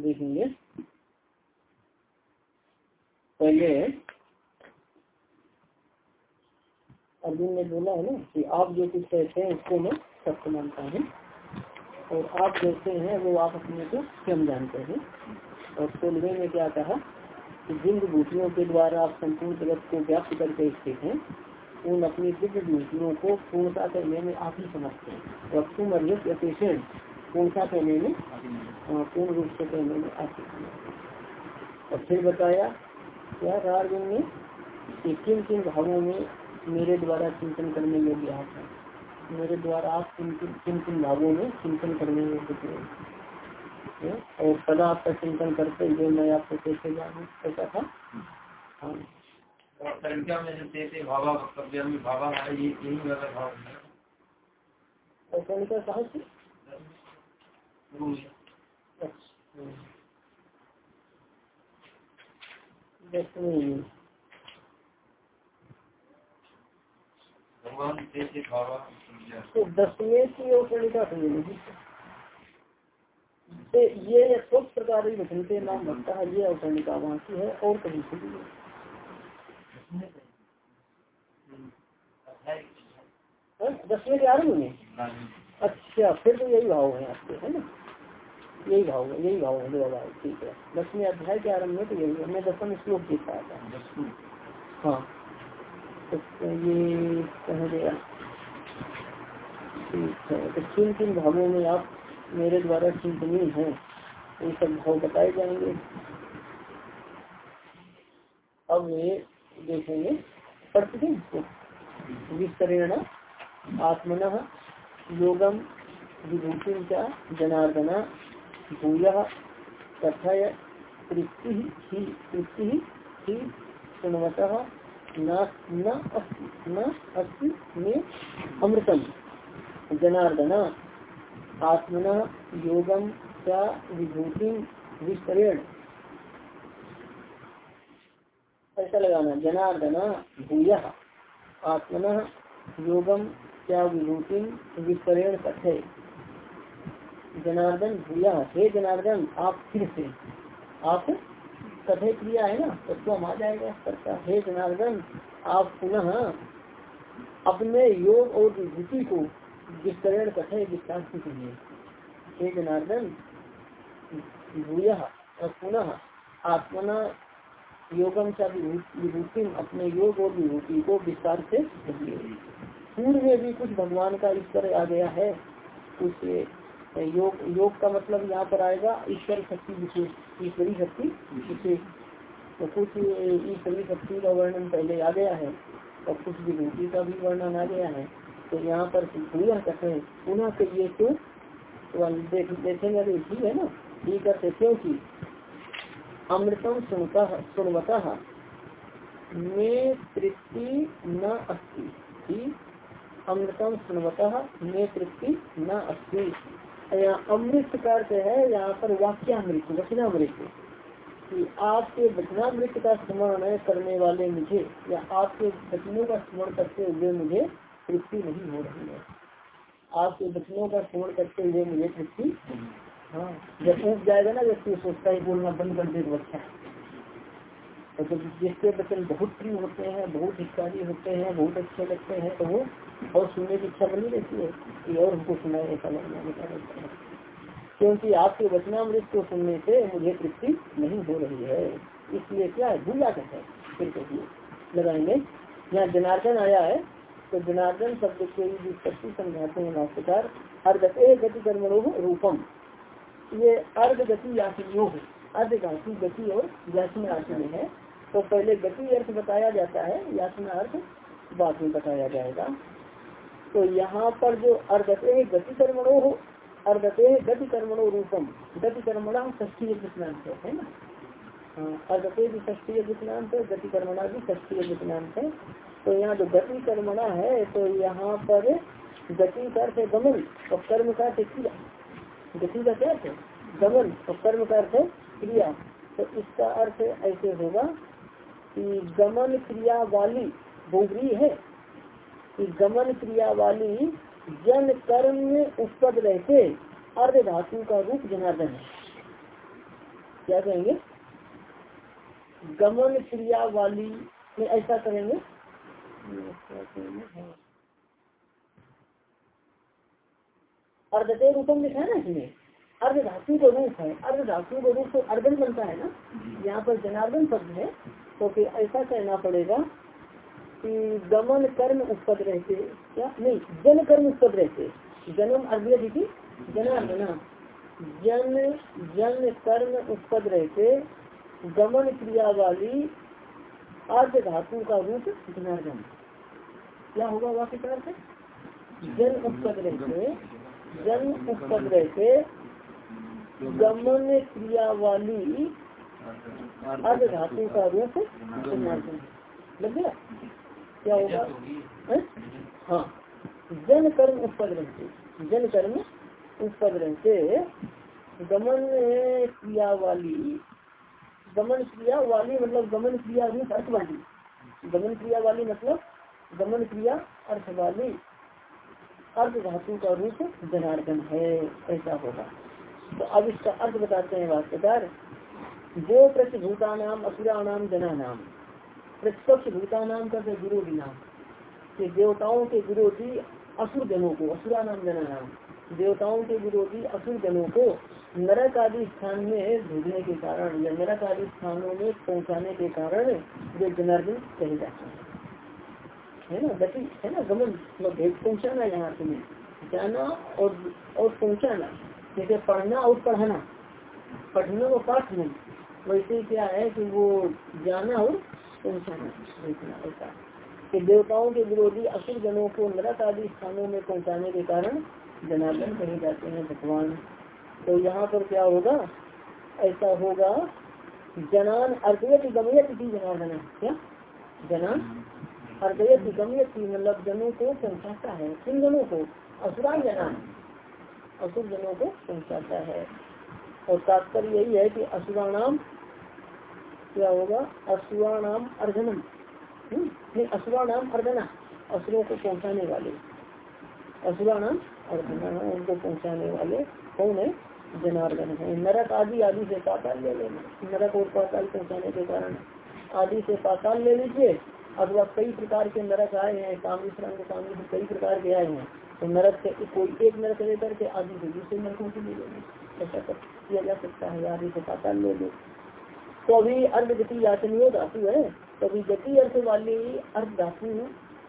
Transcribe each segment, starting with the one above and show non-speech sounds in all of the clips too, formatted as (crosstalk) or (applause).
देखेंगे। पहले अर्जुन ने बोला है ना कि आप जो कुछ कहते हैं, उसको मैं सत्य मानता हूँ। और आप जैसे हैं, वो आप अपने को स्वयं जानते हैं। और सोलवे में क्या कहा कि जिन विभूतियों के द्वारा आप संपूर्ण जगत को व्याप्त करके स्थित हैं उन अपनी दिव्य विभूतियों को पूर्णता करने में आप ही। समझते हैं पूर्णता करने में पूर्ण रूप से कहने में आप ही। और फिर बताया, क्या अर्जुन ने किन किन भावों में मेरे द्वारा चिंतन करने योग्य आप मेरे द्वारा आप किन किन किन भावों में चिंतन करने योग्य थे? और सदा आपका चिंतन करते हुए मैं आपको कैसे जानू ऐसा था? हाँ। संख्या में जो देते भावा वक्तव्य में भावा ये यही वाला भाव है। और कहा से भगवान देते भावा तो दसवें की और ये नहीं तो सब प्रकार की के नाम बनता है ये अवतरणिका वहाँ की है और कहीं से भी दसवें के आरंभ में अच्छा फिर तो यही भाव है आपके, है ना? यही भाव है, यही भाव है भाव, ठीक है। दसवें अध्याय के आरंभ में तो यही है मैं दसम श्लोक देख रहा था। हाँ। तो ये कह गया ठीक है। तो किन किन भावों में आप, मेरे द्वारा चिंतनीय है? ये सब भाव बताए जाएँगे। अब ये देखेंगे। पढ़ते विस्तरेण आत्मन योगम विभूति क्या जनार्दना भूय कथय तृप्ति ही तृप्ति ही सुनवत न न अस्ति में अमृतम। जनार्दना आत्मना योगम क्या विभूति विस्तरेण। ऐसा लगाना, जनार्दना भूय, आत्मना योगम क्या विभूति विस्तरेण कथे जनार्दन भूया, हे जनार्दन, आप फिर से, आप कथे क्रिया है ना तो स्वम आ जाएगा करता हे जनार्दन, आप पुनः अपने योग और विभूति को विस्तरण कथे विस्तार से कहिए। हे जनार्दन, भूय, और पुनः आत्मना योगम का विभूति अपने योग और विभूति को विस्तार से कहिए पूर्व में भी कुछ भगवान का ईश्वर आ गया है कुछ योग योग का मतलब यहाँ पर आएगा ईश्वर शक्ति विशेष ईश्वरी शक्ति विशेष। तो कुछ ईश्वरी शक्ति का वर्णन पहले आ गया है और कुछ विभूति का भी वर्णन आ गया है। तो यहाँ पर कहते हैं पुनः कहिए तो, तो देखेंगे तो ठीक है ना ठीक करते क्योंकि अमृतम सुनता सुनवता। में तृप्ति न अस्ति। अमृतम सुनवता में तृप्ति न अस्ति। अमृत का अर्थ है, यहाँ पर वाक्यामृत, वचनामृत। कि आपके वचनामृत का स्मरण करने वाले मुझे, या आपके वचनों का स्मरण करते हुए मुझे तृप्ति नहीं हो रही है। आपके वचनों का स्मरण करते हुए मुझे तृप्ति हाँ जब उठ जाएगा ना, व्यक्ति सोचता है बोलना बंद कर दे अच्छा तो जब जिसके वचन बहुत प्रिय होते हैं, बहुत हितकारी होते हैं, बहुत अच्छे लगते हैं तो वो और सुनने की इच्छा बनी रहती है कि और हमको सुनाए, ऐसा लगना बता रहता है। क्योंकि आपके वचनामृत को सुनने से मुझे तृप्ति नहीं हो रही है। इसलिए क्या है? भूला कहते हैं। फिर कहिए, लगाएँगे। यहाँ जनार्दन आया है। तो जनार्दन शब्द के समझाते हैं भाष्यकार अर्धते गति कर्मणो रूपम। ये अर्ध गति यासी योग अर्ध घासी गति और याचना अर्थ में है। तो पहले गति अर्थ बताया जाता है, याचना अर्थ बाद में बताया जाएगा। तो यहाँ पर जो अर्धते गति कर्मणो हो, अर्धते गति कर्मणो रूपम। गति कर्मणा ष्टीय विज्ञान है ना? अर्धते भी ष्टीय विज्ञान है, गति कर्मणा भी ष्टीय विज्ञान है। तो यहाँ जो गति कर्मणा है तो यहाँ पर गति का है गमन, और कर्म का क्रिया। गति का क्या अर्थ है गमन और कर्म का अर्थ है क्रिया। तो इसका अर्थ ऐसे होगा कि गमन क्रिया वाली बोगरी है कि गमन क्रिया वाली जन कर्म में उत्पद रहते अर्ध धातु का रूप जनार्दन है। क्या कहेंगे? गमन क्रिया वाली में ऐसा करेंगे अर्धते रूपम लिखा है ना इसमें? अर्ध धातु का रूप है। अर्ध धातु का रूप तो अर्धन बनता है ना? यहाँ पर जनार्दन शब्द है तो फिर ऐसा कहना पड़ेगा कि गमन कर्म उत्पद रहते, क्या? नहीं, जन कर्म उत्पद रहते। जन्म अर्घ्य जनार्दना। जन जन कर्म उत्पद रहते, गमन क्रिया वाली अर्ध धातु का रूप जनार्दन। क्या होगा वाक्य जन उत्पद रहते। जन उत्पद से गमन क्रिया वाली अर्ध धातु का रूप लग गया? क्या होगा? हाँ? जन कर्म उत्पद से जन कर्म उत्पद से गमन क्रिया वाली गमन क्रिया वाली मतलब गमन क्रिया रूप अर्थ वाली गमन क्रिया वाली मतलब गमन क्रिया अर्थ वाली अर्थ धातु का रूप जनार्दन है, ऐसा होगा। तो अब इसका अर्थ बताते हैं वास्तवकार वो प्रतिभूता नाम असुरा नाम जना नाम प्रतिपक्ष भूता नाम का विरोधी नाम, के देवताओं के विरोधी असुर जनों को असुरा नाम जना नाम देवताओं के विरोधी असुर जनों को नरक आदि स्थान में भेजने के कारण या नरक आदि स्थानों में पहुँचाने के कारण वे जनार्दन कहे जाते हैं। है ना गति है ना, गमन भेज पहुंचाना यहाँ तुम्हें। जाना और और पहुंचाना। जैसे पढ़ना और पढ़ाना। पढ़ना और पाठ नहीं। वैसे क्या है कि वो जाना और पहुंचाना भेजना ऐसा कि देवताओं के विरोधी असुर जनों को नरक आदि स्थानों में पहुँचाने के कारण जनार्दन कहे जाते हैं भगवान। तो यहाँ पर क्या होगा? ऐसा होगा जनान अर्दयत गमयत की जनार्दन। क्या? जनान अर्दयत गमयत मतलब जनों को पहुँचाता है। किन जनों को? असुरा जनान असुर जनों को पहुँचाता है। और तात्पर्य यही है कि असुरा नाम क्या होगा? असुरा नाम अर्धनम नहीं असुरा नाम अर्धना असुरों को पहुँचाने वाले। असुरा नाम अर्धना उनको पहुँचाने वाले कौन है? जनार्दन है। नरक आदि आदि से पाताल ले लेना। नरक और पाताल पहुँचाने के कारण आदि से पाताल ले लीजिए। अथवा कई प्रकार के नरक आए हैं कामी श्रंग कई प्रकार के आए हैं तो नरक से कोई एक नरक लेकर के आदि से दूसरे नरकों से ले ऐसा कर किया जा सकता है आदि से पाताल ले लो तो अभी अर्ध गति याचनीय धातु है तो अभी गति अर्थ वाली अर्ध धातु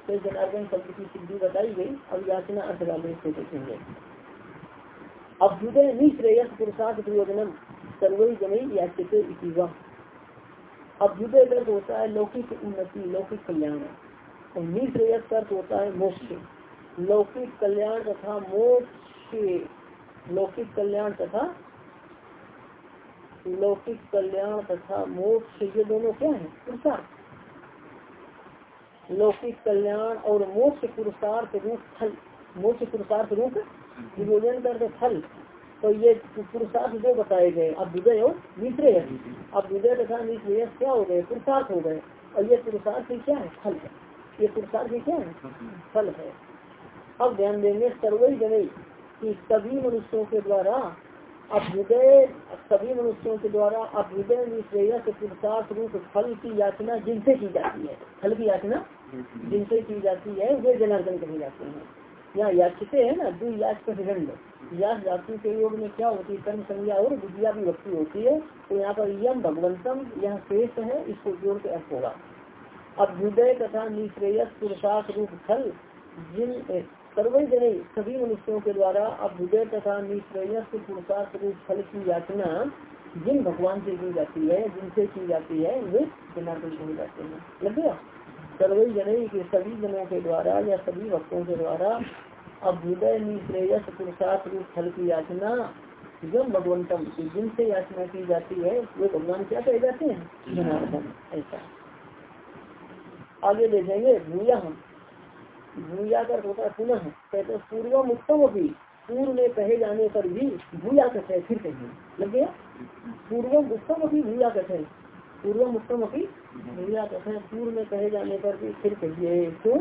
से जनार्दन शब्द की सिद्धि बताई गई, अब याचना अर्थ वाले से देखेंगे। अभ्युदय निश्रेयस पुरुषार्थ प्रयोजनम सर्वई जनई याचित अभ्युदय अर्थ होता है लौकिक उन्नति लौकिक कल्याण और निश्रेयस अर्थ होता है मोक्ष। लौकिक कल्याण तथा मोक्ष लौकिक कल्याण तथा लौकिक कल्याण तथा मोक्ष ये दोनों क्या है? पुरुषार्थ। लौकिक कल्याण और मोक्ष पुरुषार्थ रूप फल। मोक्ष पुरुषार्थ रूप? विभोजन करते फल। तो ये पुरुषार्थ जो बताए गए अब विजय और निश्रेय अब विजय तथा निश्रेय क्या हो गए? पुरुषार्थ हो गए। और ये पुरुषार्थ क्या है? फल है। ये पुरुषार्थ क्या है? फल है। अब ध्यान देंगे सर्वई जनई कि सभी मनुष्यों के द्वारा अभ्युदय सभी मनुष्यों के द्वारा अभ्युदय निश्रेय पुरुषार्थ रूप फल की याचना जिनसे की जाती है। फल की याचना जिनसे की जाती है। वे जनार्दन कहे जाते हैं। यहाँ याचते है ना? दो याच प्रतिदंड याच धातु के योग में क्या होती है? कर्म संज्ञा और विद्या भी भक्ति होती है। तो यहाँ पर यम भगवंतम, यहाँ शेष है, इसको जोड़ के अर्थ होगा। अभ्युदय तथा निश्रेयस पुरुषार्थ रूप फल, जिन सर्वे जने, सभी मनुष्यों के द्वारा अभ्युदय तथा निश्रेयस पुरुषार्थ रूप फल की याचना जिन भगवान से की जाती है, जिनसे की जाती है, वे जनार्दन कहे जाते हैं। लग गया? सर्वे जन के सभी जनों के द्वारा या सभी भक्तों के द्वारा अभ्युदय निश्रेयस पुरुषार्थ रूप फल की याचना जब भगवंतम जिनसे याचना की जाती है, वे भगवान क्या कहे जाते हैं? जनार्दन, ऐसा। आगे देखेंगे भूया। हम भूया कर होता है पुनः कहते पूर्वम उत्तम भी पूर्व में कहे जाने पर भी भूया कथे फिर कहिए लग गया? पूर्वम उत्तम भी भूया कथे पूर्वम उत्तम भी भूया कथे पूर्व में कहे जाने पर भी फिर कहिए क्यों?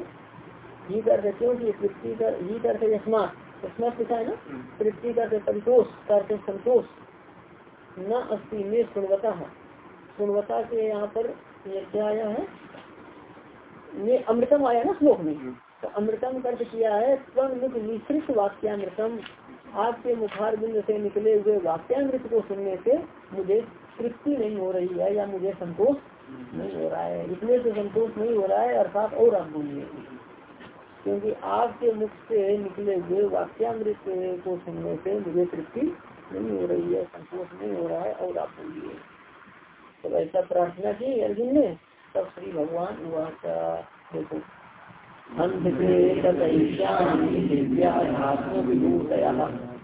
ही करते क्योंकि तृप्ति कर ही करते स्मार्ट स्मार्ट लिखा है ना? तृप्ति करते परितोष करते संतोष न अस्थि में सुनवता सुनवता के यहाँ पर ये क्या आया है? ये अमृतम आया ना श्लोक में। तो अमृतम कर्त किया है स्वयं मुख मिश्रित वाक्यामृतम। आपके मुखार बिंद से निकले हुए वाक्यामृत को सुनने से मुझे तृप्ति नहीं हो रही है या मुझे संतोष नहीं हो रहा है। इसलिए से संतोष नहीं हो रहा है, अर्थात और आप बोलिए। क्योंकि आपके मुख से निकले हुए वाक्यामृत को सुनने से मुझे तृप्ति नहीं हो रही है, संतोष नहीं हो रहा है, और आप बोलिए। तो ऐसा प्रार्थना की अर्जुन ने, तब श्री भगवान हुआ देखो।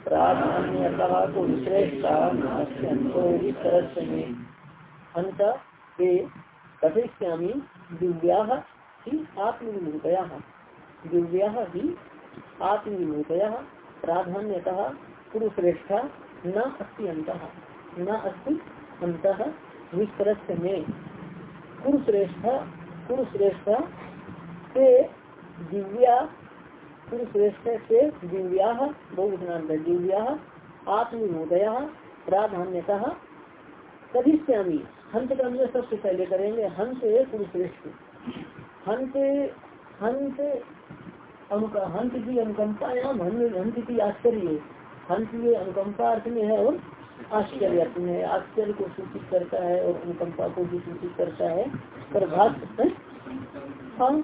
प्राधान्यतः को श्रेष्ठा अंत ते कथिष्यामी दिव्या ही आत्मविभूतया दिव्या ही आत्मविभूतया प्राधान्यतः पुरुश्रेष्ठा न अस्ति न अस्ति अंत विस्तरस्य में। पुरुश्रेष्ठ दिव्या पुरुश्रेष्ठ से दिव्या बहुवचनांत दिव्या आत्मविभूतया प्राधान्यतः कथिष्यामी। हंस का हमने सबसे पहले करेंगे, हंस पुरुश्रेष्ठ हंस हंस हंस की अनुकंपा एवं हंस की आश्चर्य। हंस ये अनुकंपा अर्थ में है और आश्चर्य अर्थ में है। आश्चर्य को सूचित करता है और अनुकंपा को भी सूचित करता है। प्रभात हाँ?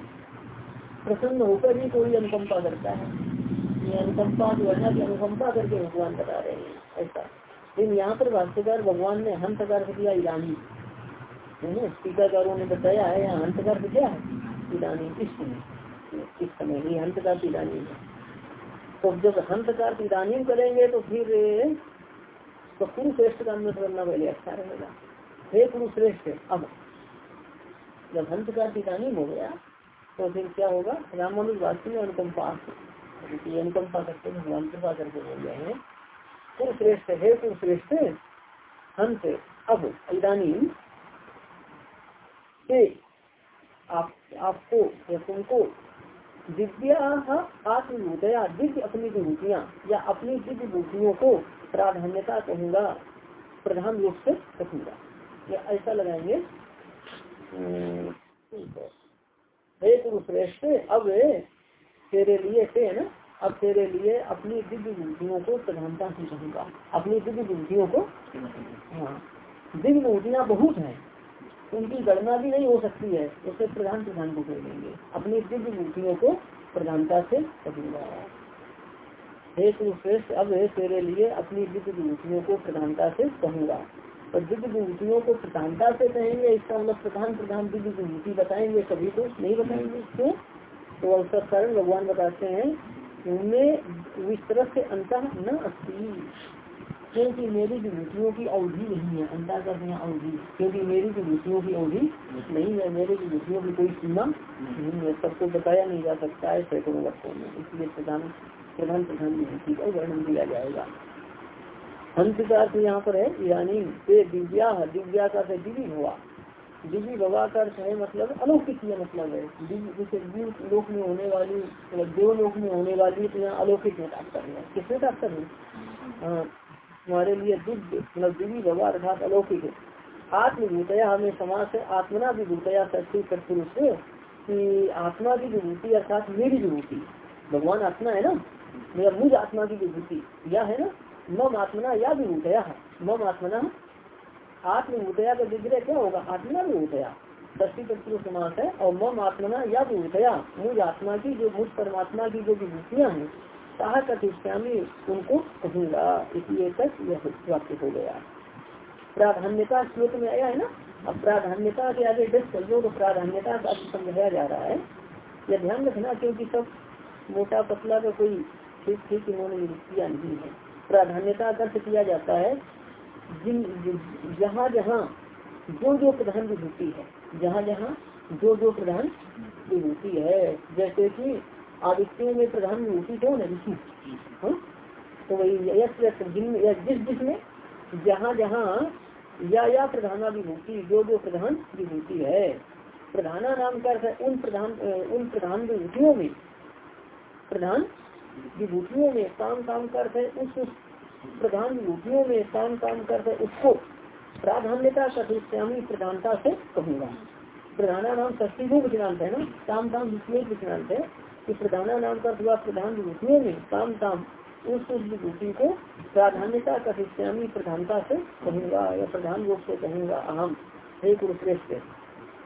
प्रसन्न होकर ही कोई अनुकंपा करता है। ये अनुकंपा जो है ना अनुकंपा करके भगवान बता रहे हैं। ऐसा। लेकिन यहाँ पर भाष्यकार भगवान ने हंस का किया ईरानी है ना, टीकाकारों ने बताया है, यहाँ हंस का क्या है? ईरानी इस समय इस समय ही हंस का ईरानी है। तो जब हंस का ईरानी करेंगे तो फिर तो श्रेष्ठ का अन्य करना पहले अच्छा रहेगा। हे श्रेष्ठ अब जब हंस का ईरानी हो गया तो फिर क्या होगा? राम मनुष्य वास्तव में अनुकंपा अनुकंपा करते भगवान कृपा करके बोल रहे हैं। श्रेष्ठ है श्रेष्ठ हंस अब इधानी से आप, आपको या तुमको दिव्या आत्मभूतया दिव्य अपनी विभूतियाँ या अपनी दिव्य भूतियों को प्राधान्यता कहूँगा, प्रधान रूप से कहूँगा या ऐसा लगाएँगे। हे। पुरुष श्रेष्ठ अब तेरे लिए है ना? अब तेरे लिए अपनी दिव्य बुद्धियों को प्रधानता से कहूँगा अपनी दिव्य बुद्धियों को? हाँ। दिव्य बुद्धियाँ बहुत हैं। उनकी गणना भी नहीं हो सकती है। उसे प्रधान प्रधान को कह देंगे। अपनी दिव्य बुद्धियों को प्रधानता से कहूँगा हे श्रेष्ठ अब है तेरे लिए अपनी दिव्य बुद्धियों को प्रधानता से कहूँगा तो दिव्य विभूतियों को प्रधानता से कहेंगे, इसका मतलब प्रधान प्रधान दिव्य विभूति बताएँगे, सभी को नहीं बताएँगे, क्यों? तो अवसर कारण भगवान बताते हैं उनमें विस्तरत से अंत न अस्ती, क्योंकि मेरी विभूतियों की अवधि नहीं है, अंता का यहाँ अवधि, क्योंकि मेरी विभूतियों की अवधि नहीं है, मेरी विभूतियों की कोई सीमा नहीं है, सबको बताया नहीं जा सकता है, सैकड़ों वर्षों में, इसलिए प्रधान प्रधान प्रधान विभूति का वर्णन दिया जाएगा। हंस का अर्थ यहाँ पर है, यानी दिव्या दिव्या का दिव्य हुआ। दिव्य भवा का अर्थ है मतलब अलौकिक यह मतलब है। जैसे दिव्य लोक में होने वाली मतलब देव लोक में होने वाली तो यहाँ अलौकिक में तात्पर्य है। किसमें तात्पर्य है? हमारे लिए दिव्य मतलब दिव्य भवा अर्थात अलौकिक है। आत्मभूतया हमें समाज से आत्मना विभूतया सच्ची पुरुष से कि आत्मा की विभूति अर्थात मेरी विभूति भगवान आत्मा है ना? मेरा मुझ आत्मा की विभूति यह है ना? मम आत्मना या विभूतया मम आत्मना आत्मभूतया का विग्रह क्या होगा? आत्मा विभूतया षष्टी तत्व समास है, और मम आत्मना या विभूतया मुझ आत्मा की जो मुझ परमात्मा की जो विभूतियाँ हैं कहा कथिष्यामी उनको कहूँगा। इसलिए तक यह वाक्य हो गया। प्राधान्यता श्लोक में आया है ना? अब प्राधान्यता के आगे दस तो प्राधान्यता का समझाया जा रहा है। यह ध्यान रखना, क्योंकि सब मोटा पतला का कोई ठीक ठीक इन्होंने किया नहीं है। प्राधान्यता का किया जाता है, जिन जहाँ जहाँ जो जो प्रधान विभूति है, जहाँ जहाँ जो जो प्रधान विभूति है। जैसे कि आदित्यों में प्रधान विभूति कौन है? ऋषि हाँ? तो वही यश जिस जिसमें जहाँ जहाँ या या प्रधाना विभूति जो जो प्रधान विभूति है। प्रधाना नाम का अर्थ उन प्रधान उन प्रधान विभूतियों में प्रधान विभूतियों में काम काम करते उस प्रधान विभूतियों में काम काम करते उसको प्राधान्यता कथिश्यामी प्रधानता से कहूँगा। प्रधाना नाम षष्टी को विचरांत है ना? काम काम विषय विचरांत है। कि प्रधाना नाम का हुआ प्रधान विभूतियों में काम काम, उस विभूति को प्राधान्यता कथिश्यामी प्रधानता से कहूँगा या प्रधान रूप से कहूँगा, अहम, हे कुरुश्रेष्ठ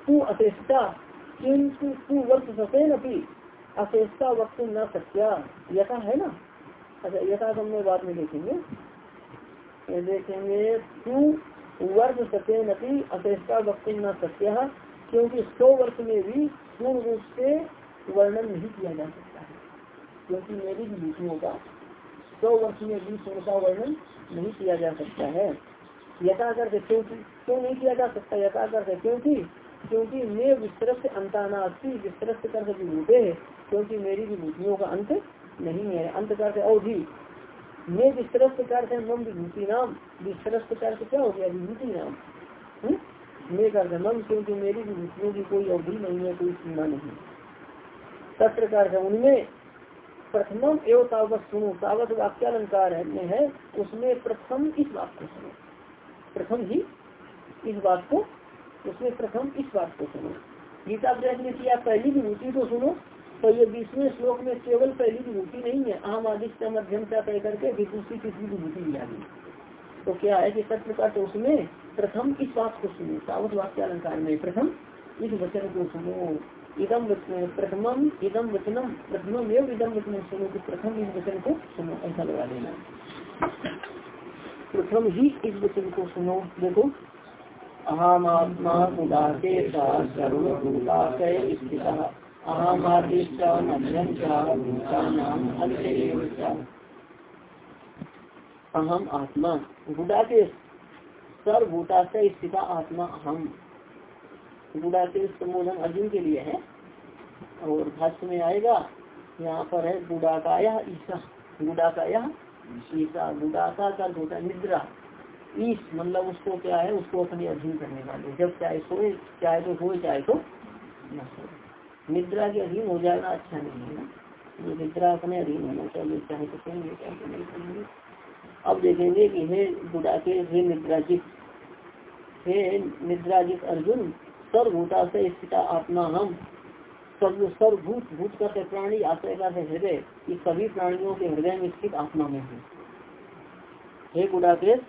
तू अशेषता किंतु तू वर्ष सफेन अपनी अशेषता वक्त न सत्या। यथा है ना? अच्छा यथा तो हम बाद में देखेंगे। देखेंगे तू वर्ष सत्यन अपनी अशेषता वक्त न सत्या, क्योंकि सौ वर्ष में भी पूर्ण रूप से वर्णन नहीं किया जा सकता है। क्योंकि मेरी विभूतियों का सौ वर्ष में भी पूर्ण का वर्णन नहीं किया जा सकता है। यथा करते क्योंकि, क्यों नहीं किया जा सकता? यथा करते क्योंकि क्योंकि मैं विस्तृत अंतानास्ती, विस्तृत कर विभूते है। क्योंकि मेरी विभूतियों का अंत नहीं है अंत करते अवधि मैं विस्तृत प्रकार से मम विभूति नाम विस्तृत प्रकार से क्या हो गया? विभूति नाम? मैं करते मम, क्योंकि मेरी विभूतियों की कोई अवधि नहीं है, कोई सीमा नहीं तत्र कर उनमें प्रथमम एवं तावत सुनो। तावत वाक्यालंकार है है, उसमें प्रथम इस बात को सुनो। प्रथम ही इस बात को, उसमें प्रथम इस बात को सुनो। गीता ने किया, पहली विभूति को सुनो। तो ये बीसवें श्लोक में केवल पहली विभूति नहीं है, आम आदित्य मध्यम से तय करके दूसरी तीसरी विभूति लिया गई तो क्या है कि सत्य का तो उसमें प्रथम इस बात को सुनो सावत वाक्य अलंकार में प्रथम इस वचन को सुनो। इदम प्रथमम इदम वचनम प्रथमम एवं इदम वचनम सुनो कि प्रथम इस वचन को सुनो, ऐसा लगा देना। प्रथम ही इस वचन को सुनो, देखो। अहमात्मा उदासे सर्वभूताशय स्थितः। अहम आत्मा गुड़ा के सर्वभूता से आत्मा अहम। गुड़ा के संबोधन अर्जुन के लिए है। और भाष्य में आएगा, यहाँ पर है गुड़ा का यह ईसा गुड़ा का यह ईसा गुड़ाका का होता निद्रा। ईश मतलब उसको क्या है, उसको अपने अधीन करने वाले। जब चाहे सोए, चाहे तो सोए, चाहे तो न सोए। निद्रा के अधीन हो जाना अच्छा नहीं है ना। निद्रा अपने अधीन होना चाहिए चाहे तो कहेंगे चाहे तो नहीं कहेंगे अब देखेंगे कि हे बुढ़ा के हे निद्राजित हे निद्राजित अर्जुन सर्वभूता से स्थित आत्मा हम। सर्व, सर्वभूत भूत करते प्राणी आश्रय का से हृदय, ये सभी प्राणियों के हृदय में स्थित आत्मा में है। हे गुडाकेश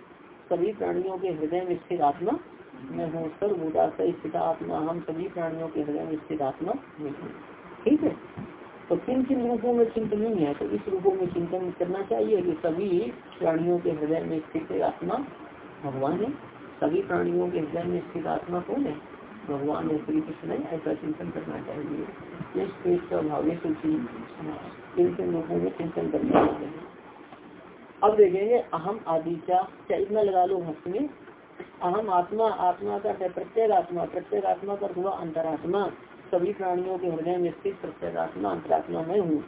सभी प्राणियों के हृदय में स्थित आत्मा मैं हूँ सर्वभूता से स्थित आत्मा, हम सभी प्राणियों के हृदय में स्थित आत्मा में ठीक है? तो किन किन रूपों में चिंतन नहीं है? तो इस रूपों में चिंतन करना चाहिए कि सभी प्राणियों के हृदय में स्थित आत्मा भगवान है। सभी प्राणियों के हृदय में स्थित आत्मा कौन है? भगवान है, श्री कृष्ण है ऐसा चिंतन करना चाहिए। इस पेट का भावे किन किन रूपों में चिंतन करना चाहिए। अब देखेंगे अहम आदिचा क्या इतना लगा लो हस्त में। अहम आत्मा आत्मा का प्रत्येक आत्मा प्रत्येक आत्मा का हुआ अंतरात्मा। सभी प्राणियों के हृदय में स्थित प्रत्येक आत्मा, अंतरात्मा में हूँ।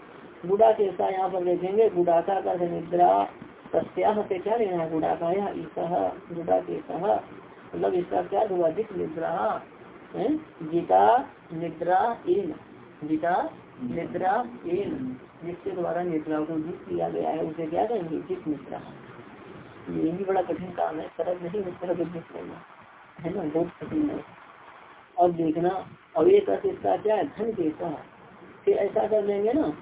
बुढ़ा कैसा यहाँ पर देखेंगे, बुढ़ाका का निद्रा प्रत्याह से क्या लेना है? बुढ़ाका या ईसा बुढ़ा कैसा मतलब इसका क्या हुआ? जित निद्रा गीता निद्रा इन। गीता निद्रा इन। जिसके द्वारा निद्रा को जित किया गया है, उसे क्या कहेंगे? जिस निद्रा। ये भी बड़ा कठिन काम है, सरल नहीं उत्तर जित करना है। ना? बहुत कठिन है। और देखना, अब एक अर्थ इसका क्या है? धन कैसा फिर ऐसा कर लेंगे ना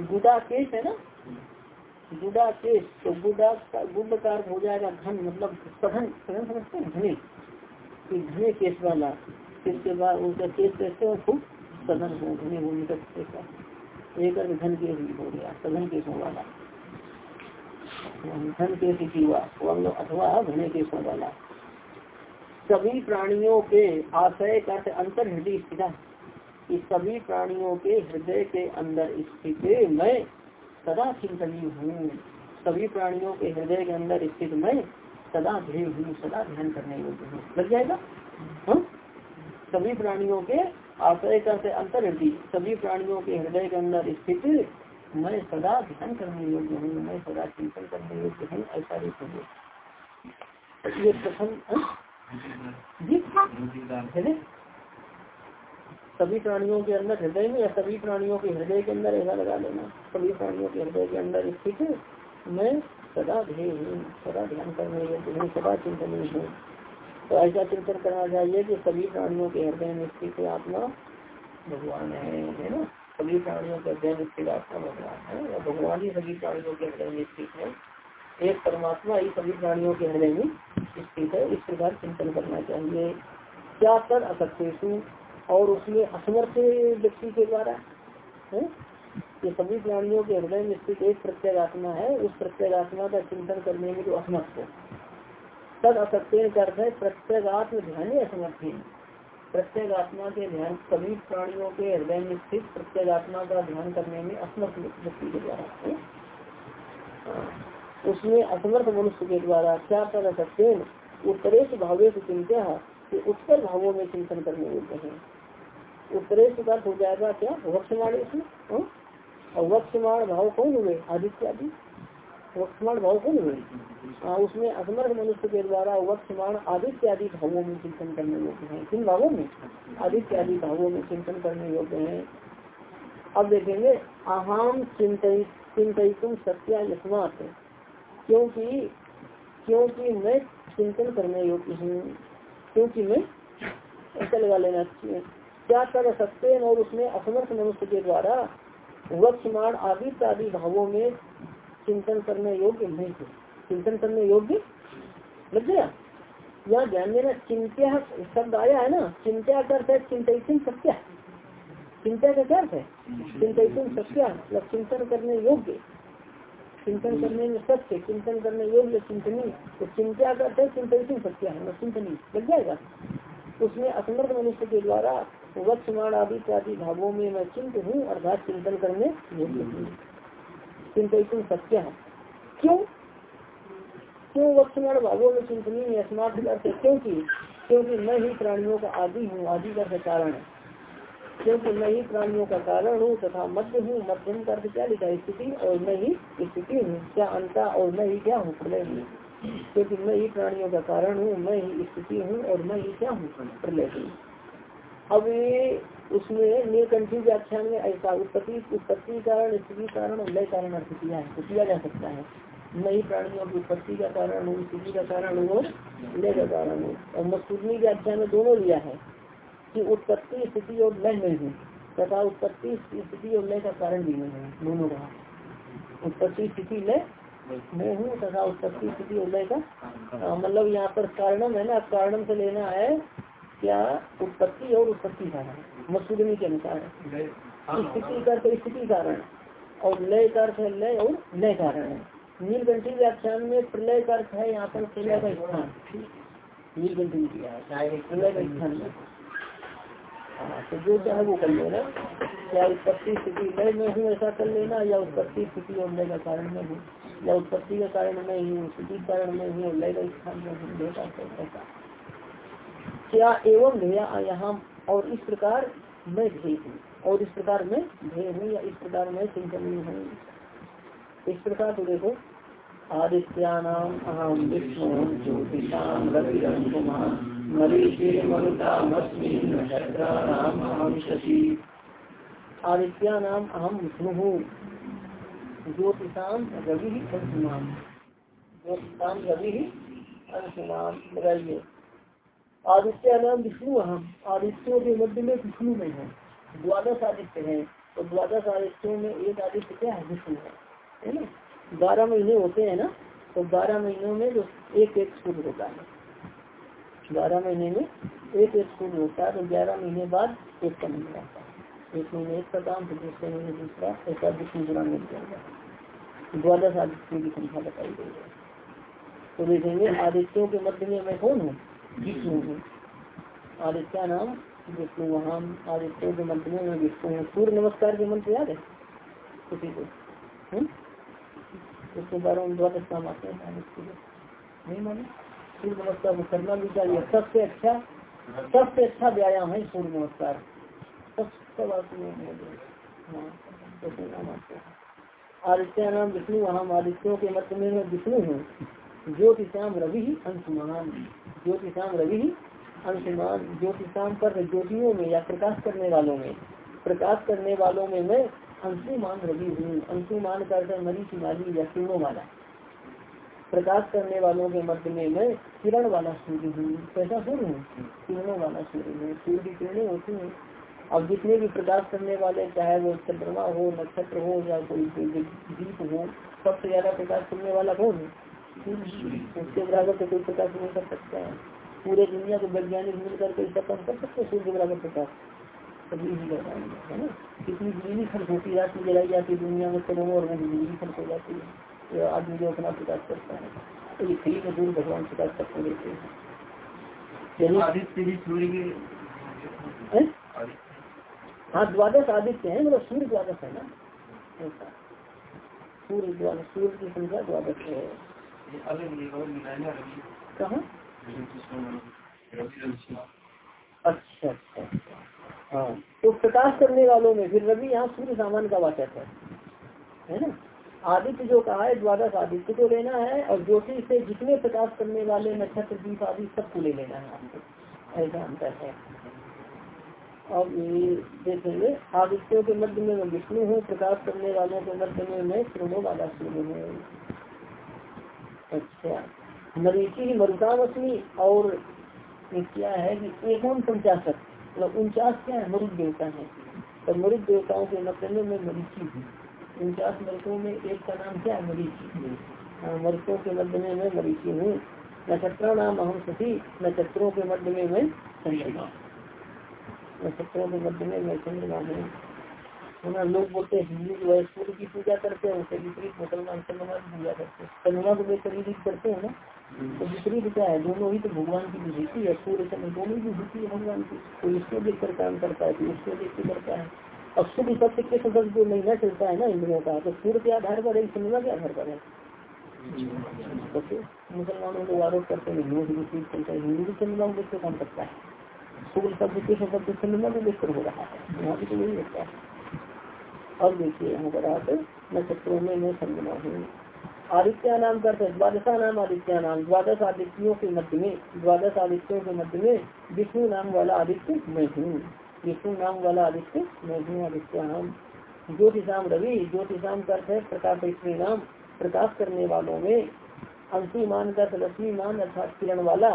गुडा केस है ना? गुडा केस तो गुडा का गुड का हो जाएगा धन मतलब सघन सघन समझते हैं? धनी। घने केस वाला इसके बाद उनका केस कैसे हो, खूब सघन हो घने हो निकट एक घन के ही हो गया, सघन केसों वाला। घन के जीवा अथवा घने वाला सभी प्राणियों के आशय का अंतर हृदय स्थित सभी प्राणियों के हृदय के अंदर स्थित मैं सदा चिंतनी हूँ। सभी प्राणियों के हृदय के अंदर स्थित मैं सदा ध्यय हूँ, सदा ध्यान करने योग्य हूँ। लग जाएगा? हाँ? सभी प्राणियों के आशय का अंतर हृदय सभी प्राणियों के हृदय के अंदर स्थित मैं सदा ध्यान करने योग्य हूँ मैं सदा चिंतन करने योग्य हूँ, ऐसा ही समझे ये प्रथम सभी प्राणियों के अंदर हृदय में या सभी प्राणियों के हृदय के अंदर ऐसा लगा लेना। सभी प्राणियों के हृदय के अंदर स्थित मैं सदा ध्येय हूँ, सदा ध्यान करने योग्य हूँ, सदा चिंतन हूँ। तो ऐसा चिंतन करना चाहिए कि सभी प्राणियों के हृदय में स्थित आत्मा, भगवान है ना? सभी प्राणियों के में स्थित आत्मा भगवान है। या भगवान ही सभी प्राणियों के हृदय में स्थित है। एक परमात्मा ही सभी प्राणियों के हृदय में स्थित है। इस प्रकार चिंतन करना चाहिए। क्या कर असत्य और उसमें असमर्थ व्यक्ति के द्वारा, है? ये सभी प्राणियों के हृदय में स्थित एक प्रत्येक आत्मा है। उस प्रत्येक आत्मा का चिंतन करने में जो असमर्थ है। तद असत्य अर्थ है, प्रत्येक आत्म ध्यान असमर्थी प्रत्येक आत्मा के ध्यान, सभी प्राणियों के हृदय में स्थित प्रत्येक आत्मा का ध्यान करने में असमर्थ व्यक्ति के द्वारा उसमें असमर्थ मनुष्य के द्वारा क्या कर असत्य उत्तरेश भावे से चिंता उत्तर भावों में चिंतन करने योग्य है। उत्तरेश का हो जाएगा क्या? वक्षमाण इसमें हाँ? और वक्षमाण भाव कौन हुए? आदित्य आदि। वक्षमाण भाव कौन हुए हाँ। उसमें असमर्थ मनुष्य के द्वारा वक्षमाण आदित्य आदि भावों में चिंतन करने योग्य है। किन भावों में? आदित्य आदि भावों में चिंतन करने योग्य है। अब देखेंगे, अहम चिंतित तुम सत्या यस्मात। क्योंकि क्योंकि मैं चिंतन करने योग्य हूँ। क्योंकि मैं ऐसा लगा लेना चाहिए। क्या कर सकते हैं और उसमें असमर्थ मनुष्य के द्वारा वक्षमाण आदि आदि भावों में चिंतन करने योग्य नहीं थे। चिंतन करने योग्य लग गया। यहाँ ध्यान देना, चिंत्या शब्द आया है ना? चिंत्या का अर्थ है चिंतन सत्या। चिंता का क्या अर्थ है? चिंतन सत्या। मतलब चिंतन करने योग्य। चिंतन करने में सत्य, चिंतन करने योग्य चिंतनी। तो चिंता का अर्थ है चिंतन सत्या है चिंतनी। लग जाएगा। उसमें असमर्थ मनुष्य के द्वारा वक्ष वक्षमाण आदि इत्यादि भावों में मैं चिंत हूँ, अर्थात चिंतन करने योग्य हूँ। चिंतन सत्य है। क्यों? क्यों वक्षमाण भावों में चिंतनी में अस्मार्थ करते क्योंकि क्योंकि मैं ही प्राणियों का आदि हूँ, आदि का कारण है? क्योंकि मैं ही प्राणियों का कारण हूँ तथा मध्य हूँ, मध्यम का क्या लिखा स्थिति और मैं ही स्थिति हूँ। क्या अंता और मैं ही क्या हूँ? प्रलय हूँ। क्योंकि मैं ही प्राणियों का कारण हूँ मैं ही स्थिति हूँ और मैं ही क्या हूँ? प्रलय हूँ। अब ये उसमें नीलकंठी व्याख्यान में ऐसा उत्पत्ति उत्पत्ति कारण स्थिति कारण और लय कारण अर्थ किया है तो किया जा सकता है। ही प्राणियों की उत्पत्ति का कारण हूँ स्थिति का कारण हूँ लय का कारण हूँ। और मसूदनी व्याख्यान में दोनों लिया है कि उत्पत्ति स्थिति और लय में हूँ तथा उत्पत्ति स्थिति और लय का कारण भी नहीं है दोनों का। उत्पत्ति स्थिति लय मैं हूँ तथा उत्पत्ति स्थिति और लय का मतलब यहाँ पर कारणम है ना कारणम से लेना है क्या उत्पत्ति और उत्पत्ति कारण मसूदनी के अनुसार स्थिति का स्थिति कारण और लय का अर्थ है लय और लय कारण है। नीलकंठी व्याख्यान में प्रलय का अर्थ है यहाँ पर प्रलय का स्थान। नीलकंठी किया प्रलय का स्थान में हाँ, तो जो चाहे वो कर लेना। क्या उत्पत्ति स्थिति लय में हूँ ऐसा कर लेना या उत्पत्ति स्थिति और लय का कारण में हूँ। या उत्पत्ति का कारण में ही हूँ स्थिति कारण में हूँ लय का स्थान में हूँ क्या एवं भैया यहाँ और इस प्रकार मैं ध्येय हूँ। और इस प्रकार मैं ध्येय हूँ या इस प्रकार मैं चिंतनीय हूँ? इस प्रकार तो देखो, आदित्यानाम अहम विष्णु ज्योतिषाम रवि कुमार आदित्या नाम अहम विष्णु ज्योतिषाम रवि अंशुमान ज्योतिषाम रवि अंशुमान लगाइए आदित्य नाम विष्णु अहम आदित्यों के मध्य में विष्णु में है। द्वादश आदित्य है तो द्वादश आदित्यों में एक आदित्य क्या है? विष्णु है। ना? बारह महीने होते हैं ना तो बारह महीनों में जो एक एक सूर्य होता है। बारह महीने में एक एक सूर्य होता है तो ग्यारह महीने बाद एक का महीना आता है। एक महीने एक का काम फिर दूसरे महीने दूसरा, ऐसा विष्णु पुराण मिल जाएगा। द्वादश आदित्यों की संख्या बताई गई है। तो देखेंगे, आदित्यों के मध्य में मैं कौन हूँ? विष्णु हूँ आदित्य नाम विष्णु वहाँ आदित्यों के मध्य में विष्णु हूँ सूर्य नमस्कार के मंत्र याद है? किसी को। हम्म? उसके बारे में बहुत अच्छा आते हैं आदित्य नहीं माने सूर्य नमस्कार को करना भी चाहिए। सबसे अच्छा सबसे अच्छा व्यायाम है सूर्य नमस्कार। सबसे आदित्य नाम विष्णु हम आदित्यों के मध्य में मैं विष्णु हूँ। ज्योतिषाम रवि अंशुमान। ज्योतिषाम रवि अंशमान। ज्योतिषाम पर ज्योतियों में या प्रकाश करने वालों में। प्रकाश करने वालों में मैं अंशुमान रवि हूँ। अंशुमान कर मरी माली या किरणों वाला। प्रकाश करने वालों के मध्य में मैं किरण वाला सूर्य हूँ। कैसा सूर्य हूँ? किरणों वाला सूर्य हूँ। सूर्य की किरणें होती हैं। अब जितने भी प्रकाश करने वाले, चाहे वो चंद्रमा हो, नक्षत्र हो, या कोई दीप हो, सबसे ज़्यादा प्रकाश करने वाला कौन है? उसके बराबर तो कोई प्रकाश नहीं कर सकता है। पूरे दुनिया को वैज्ञानिक मिलकर के इसका काम कर सकते सूर्य बराबर प्रकाश? कभी नहीं कर पाएँगे है ना? कितनी बिजली खर्च होती रात में जलाई जाती है दुनिया में करोड़ों और बिजली खर्च हो जाती है। आदमी जो अपना प्रकाश करता है तो ये फ्री में दूर भगवान प्रकाश करते देते हैं। हाँ? द्वादश आदित्य है मतलब सूर्य द्वादश है ना? ऐसा। सूर्य द्वादश सूर्य की संख्या द्वादश है। कहा? अच्छा अच्छा हाँ तो प्रकाश करने वालों में, फिर रवि, यहाँ सूर्य सामान का वाचक है। है ना? आदित्य जो कहा है, द्वादश आदित्य को लेना है, और ज्योति से जितने प्रकाश करने वाले नक्षत्र, दीप आदि, सबको ले लेना है आपको। ऐसा अंतर है। अब देखेंगे, आदित्यों के मध्य में विष्णु हूँ, प्रकाश करने वालों के मध्य में मैं श्रोणों वाला सूर्य हूँ। अच्छा। मरीची असमी और क्या है कि एक पंचाशत मतलब उनचास क्या है? मरुद देवता है। और मरुद देवताओं के मध्य में मरीची हूँ उनचास मृतों में एक का नाम क्या है? मरीची हाँ, मृतों के मध्य में मैं मरीची हूँ। नक्षत्रों नाम अहम सती नक्षत्रों के मध्य में मैं चंद्रमा। नक्षत्रों के मध्य में मैं चंद्रमा हूँ। हमारे लोग बोलते हैं, हिंदू जो है, सूर्य की पूजा करते हैं उसे विपरीत मुसलमान चंद्रमा की पूजा करते हैं। चंद्रमा को विपरीत करते हैं ना? तो विपरीत क्या है? दोनों ही तो भगवान की विभूति है, सूर्य चंद्र दोनों ही विभूति है भगवान की कोई इसको देखकर काम करता है कोई उसको देख के करता है। अब शुभ सत्य के सदस्य जो महीना चलता है ना इंद्रियों का तो सूर्य के आधार पर है चंद्रमा के आधार पर है। तो मुसलमानों को आरोप करते हैं, हिंदू से चलता है, हिंदू भी चंद्रमा को देखकर काम करता है। सूर्य शब्द के शब्द चंद्रमा को देखकर हो रहा है, वहाँ भी तो यही लगता है। अब देखिए यहाँ पर आप नक्षत्रों में मैं चंद्रमा हूँ। आदित्य नाम करते हैं द्वादशा नाम आदित्य नाम। द्वादश आदित्यों के मध्य में द्वादश आदित्यों के मध्य में विष्णु नाम वाला आदित्य मैं हूँ। विष्णु नाम वाला आदित्य मैं हूँ आदित्य नाम। ज्योतिषाम रवि ज्योतिषाम का अर्थ है प्रकाश नाम। प्रकाश करने वालों में अंशी मान का रश्मि मान अर्थात किरण वाला।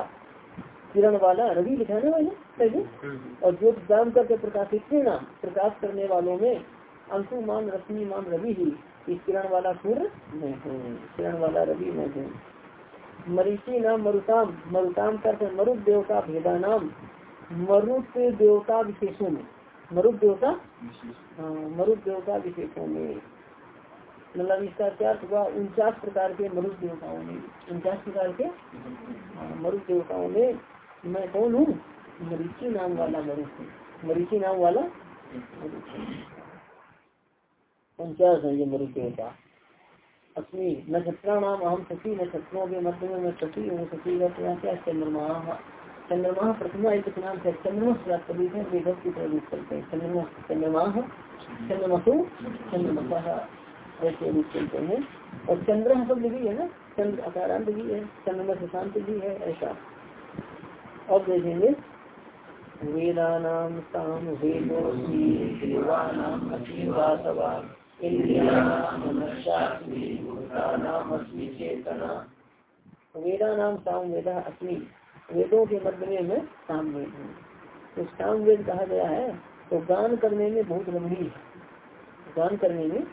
किरण वाला रवि लिखाने वाले पहले? और ज्योतिषाम करके प्रकाशित नाम। प्रकाश करने वालों में अंशु मान रश्मि मान रवि ही इस किरण वाला सूर्य मैं हूँ किरण वाला रवि मैं हूँ मरीची नाम मरुताम मरुताम करते मरुद देवता भेदा नाम मरुत देवता विशेषों में मरुत देवता हाँ मरुत देवता विशेषों में। मतलब इसका क्या हुआ? उनचास प्रकार के मरुत देवताओं में उनचास प्रकार के हाँ, मरुत देवताओं में मैं कौन हूँ? मरीची नाम वाला मरुत हूँ। मरीची नाम वाला उनचास है ये मरुत देवता अपनी नक्षत्रा नाम अहम सती नक्षत्रों के मध्य में मैं सती हूँ सती का क्या चंद्रमा चंद्रमा प्रथमा एक नाम से चंद्रमा कवि है वेदक की तरह करते हैं। चंद्रमा चंद्रमा चंद्रमसु चंद्रमा ऐसे रूप चलते हैं। और चंद्र शब्द भी है ना? चंद्र अकारांत भी है, चंद्रमा शांत भी है, ऐसा। अब देखेंगे। वेदानाम साम वेदो देवानाम चेतना वेदा नाम साम वेदा अस्मी। वेदों के मध्य में मैं साम वेद हूँ। तो साम वेद कहा गया है तो गान करने में बहुत रमणीय है। गान करने में,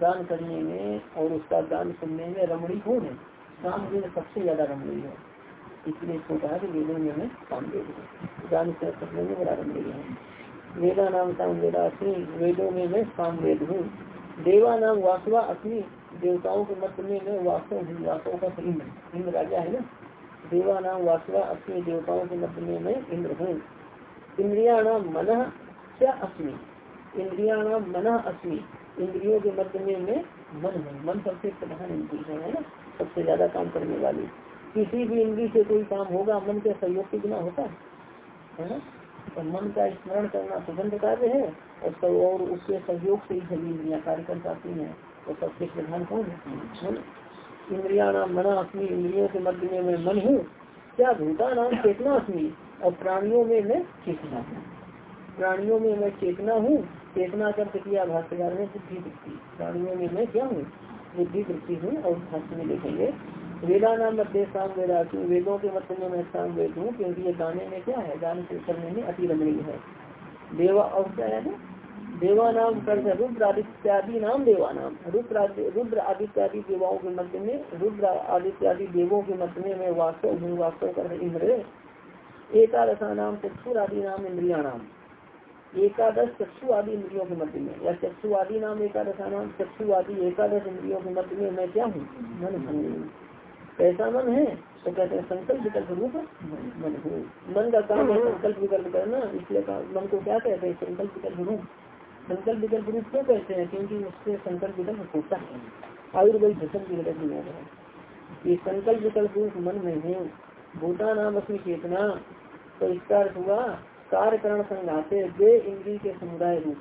गान करने में और उसका गान सुनने में रमणी कौन है? साम वेद सबसे ज़्यादा रमणीय है। इसलिए इसको कहा कि वेदों में मैं साम वेद हूँ। गान करने में बड़ा रमणीय है। वेदा नाम साम वेदा अस्मी, वेदों में मैं साम वेद हूँ। देवा नाम वासवा अस्मी देवताओं के मध्य में मैं वास्तव हूँ वास्तव का इंद्र इंद्र राजा है ना? देवा नाम वासवा अपने देवताओं के मध्य में मैं इंद्र हूँ। इंद्रिया नाम मन क्या अस्मी। इंद्रिया नाम मन अस्मी। इंद्रियों के मध्य में मैं मन हूँ। मन सबसे प्रधान इंद्रिय है ना? सबसे ज़्यादा काम करने वाली। किसी भी इंद्री से कोई काम होगा, मन के सहयोग के बिना होता है ना? तो मन का स्मरण करना सुगंध कार्य है, और सब और उसके सहयोग से ही सभी इंद्रिया कार्य कर पाती है तो सबसे प्रधान कौन है? इंद्रिया नाम मना अपनी इंद्रियों के मध्य में मन हूँ। क्या भूता नाम चेतना अपनी और प्राणियों में मैं चेतना हूँ। प्राणियों में मैं चेतना हूँ। चेतना कर किया भाष्यकार में बुद्धि वृत्ति प्राणियों में मैं क्या हूँ? बुद्धि वृत्ति हूँ, और भाष्य में देखेंगे वेदा नाम मध्य शाम वेदा वेदों के मध्य में मैं शाम वेद हूँ, क्योंकि ये गाने में क्या है गाने करने में अति रमणीय है। देवा और क्या है ना? देवा नाम कर रुद्र आदित्यादि नाम देवा नाम। रुद्र रुद्र आदित्यादि देवाओं के मध्य में, रुद्र आदित्यादि देवों के मध्य में मैं वास्तव हूँ, वास्तव कर इंद्र। एकादशा नाम, चक्षुर आदि नाम, इंद्रिया नाम। एकादश चक्षु आदि इंद्रियों के मध्य में। या चक्षु आदि नाम, एकादशा नाम, चक्षु आदि एकादश इंद्रियों के मध्य में मैं क्या हूँ? मन कैसा मन है? तो कहते हैं संकल्प विकल्प रूप मन हूँ। मन का काम है संकल्प विकल्प करना इसलिए मन को क्या कहते हैं? संकल्प विकल्प रूप। संकल्प विकल्प रूप क्यों कहते हैं? क्योंकि उससे संकल्प विकल्प होता है। आयुर्वेद भसम की विकल्प नहीं है। ये संकल्प विकल्प रूप मन में है। भूता नाम अपनी चेतना। तो इसका अर्थ हुआ कार्यकरण संघाते वे इंद्री के समुदाय रूप।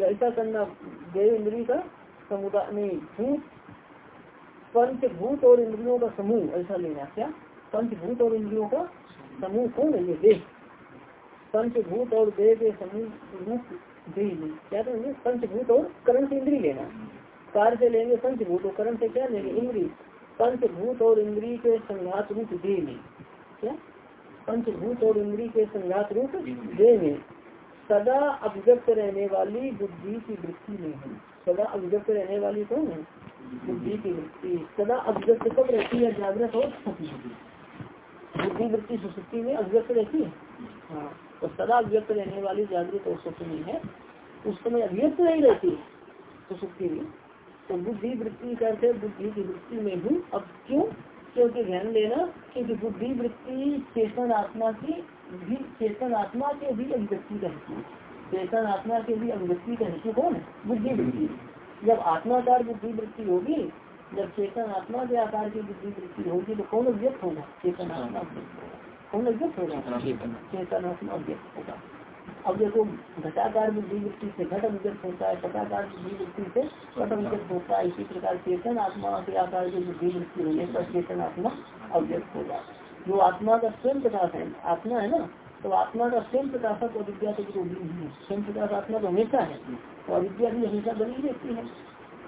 ऐसा करना? वे इंद्री का समुदाय नहीं भूत पंचभूत और इंद्रियों का समूह, ऐसा लेना क्या पंचभूत और इंद्रियों का समूह कौन है ये? देह। पंचभूत और देह के समूह रूप देह क्या करेंगे पंचभूत और करण से इंद्री लेना कार्य से लेंगे पंचभूत और करण से क्या लेंगे? इंद्री पंचभूत और इंद्री के संघात रूप देह में। क्या? पंचभूत और इंद्री के संघात रूप देह में। सदा अभिव्यक्त रहने वाली बुद्धि की वृत्ति में है। सदा अभिव्यक्त रहने वाली कौन है? बुद्धि की वृत्ति। सदा अभिव्यक्त कब रहती है? जागृत और बुद्धि वृत्ति में अभिव्यक्त रहती है। हाँ तो सदा अभिव्यक्त रहने वाली, जागृत और स्वप्न है। उस समय अभिव्यक्त नहीं रहती सुशक्ति में। तो बुद्धि वृत्ति करते बुद्धि की वृत्ति में हूँ। अब क्यों? क्योंकि ध्यान देना, क्योंकि बुद्धि वृत्ति चेतन आत्मा की भी, चेतन आत्मा के भी अभिव्यक्ति का हेतु चेतन आत्मा के भी अभिव्यक्ति का हेतु कौन है? बुद्धि वृत्ति। जब आत्माकार बुद्धि वृत्ति होगी जब चेतन आत्मा के आकार की बुद्धि वृत्ति होगी तो कौन अव्यक्त होगा? चेतन आत्मा कौन अव्यक्त होगा? चेतन आत्मा अव्यक्त होगा। अब देखो घटाकार बुद्धि वृत्ति से घट अभिव्यक्त होता है घटाकार बुद्धि वृत्ति से घट अभिव्यक्त होता है। इसी प्रकार चेतन आत्मा के आकार की बुद्धि वृत्ति होने पर चेतन आत्मा अव्यक्त होगा। जो आत्मा का स्वयं प्रकाश है आत्मा है ना? तो आत्मा का स्वयं प्रकाशक अविद्या के विरोधी नहीं है। स्वयं प्रकाश आत्मा तो हमेशा है तो अविद्या भी हमेशा बनी रहती है।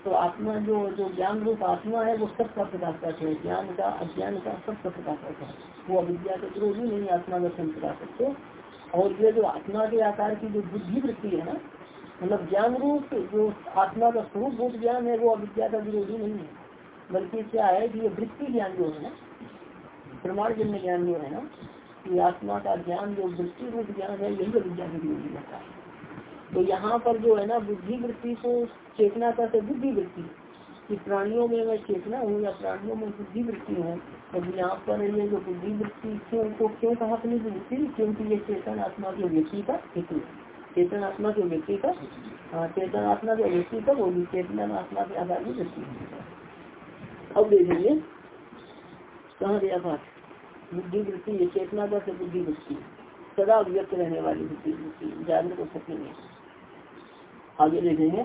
तो आत्मा जो जो ज्ञान रूप आत्मा है, वो सबका प्रकाशक है ज्ञान का, अज्ञान का सबका प्रकाशक है वो अविद्या के विरोधी नहीं, आत्मा का स्वयं प्रकाशक तो और ये जो आत्मा के आकार की जो बुद्धि वृत्ति है ना मतलब ज्ञान रूप जो आत्मा का स्वरूप रूप ज्ञान है, वो अविद्या का विरोधी नहीं है। बल्कि क्या है कि ये वृत्ति ज्ञान जो है ना, प्रमाण जन्य ज्ञान जो है ना कि आत्मा का ज्ञान जो वृत्ति रूप ज्ञान है, यही अविद्या के विरोधी रहता है। तो यहाँ पर जो है ना बुद्धि वृत्ति को चेतना का से बुद्धि वृत्ति कि प्राणियों में मैं चेतना हूँ या प्राणियों में बुद्धि वृत्ति हूँ तो यहाँ पर ये जो बुद्धि वृत्ति को क्यों कहा अपनी वृत्ति क्योंकि ये चेतन आत्मा के व्यक्ति का हेतु चेतन आत्मा के व्यक्ति का हाँ चेतन आत्मा के व्यक्ति कब होगी चेतन आत्मा के आधार में व्यक्ति अब देखेंगे, कहाँ गया बात? बुद्धि वृत्ति चेतना का बुद्धि वृत्ति सदा व्यक्त रहने वाली बुद्धि वृत्ति जागृत हो। सकेंगे आगे देखेंगे